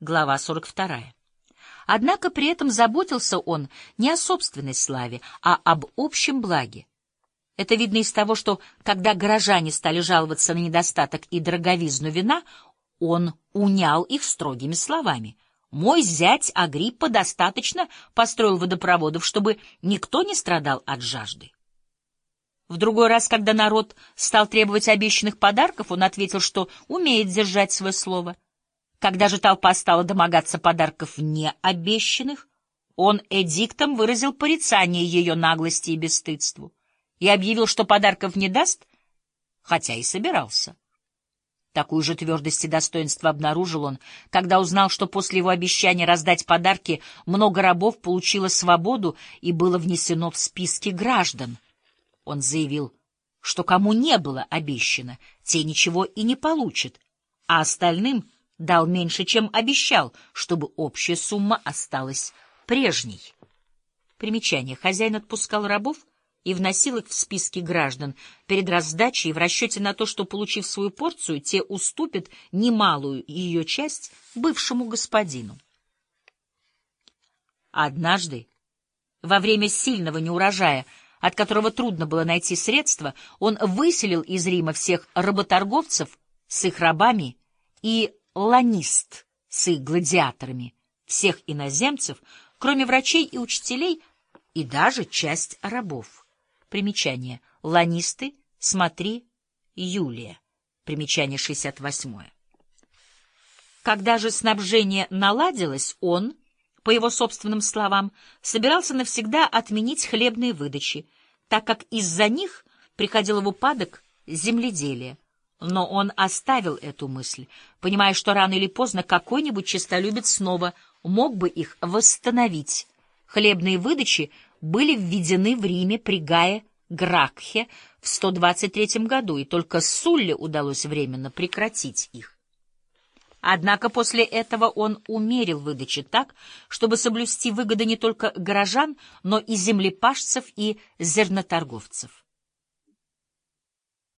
Глава 42. Однако при этом заботился он не о собственной славе, а об общем благе. Это видно из того, что, когда горожане стали жаловаться на недостаток и дороговизну вина, он унял их строгими словами. «Мой зять Агриппа достаточно построил водопроводов, чтобы никто не страдал от жажды». В другой раз, когда народ стал требовать обещанных подарков, он ответил, что умеет держать свое слово. Когда же толпа стала домогаться подарков необещанных, он эдиктом выразил порицание ее наглости и бесстыдству и объявил, что подарков не даст, хотя и собирался. Такую же твердость и достоинство обнаружил он, когда узнал, что после его обещания раздать подарки много рабов получило свободу и было внесено в списки граждан. Он заявил, что кому не было обещано, те ничего и не получат, а остальным дал меньше, чем обещал, чтобы общая сумма осталась прежней. Примечание. Хозяин отпускал рабов — и вносил их в списки граждан перед раздачей в расчете на то, что, получив свою порцию, те уступят немалую ее часть бывшему господину. Однажды, во время сильного неурожая, от которого трудно было найти средства, он выселил из Рима всех работорговцев с их рабами и ланист с их гладиаторами, всех иноземцев, кроме врачей и учителей, и даже часть рабов. Примечание. Ланисты. Смотри. Юлия. Примечание 68. Когда же снабжение наладилось, он, по его собственным словам, собирался навсегда отменить хлебные выдачи, так как из-за них приходило в упадок земледелие. Но он оставил эту мысль, понимая, что рано или поздно какой-нибудь честолюбец снова мог бы их восстановить. Хлебные выдачи были введены в Риме при Гае Гракхе в 123 году, и только Сулле удалось временно прекратить их. Однако после этого он умерил выдачи так, чтобы соблюсти выгоды не только горожан, но и землепашцев и зерноторговцев.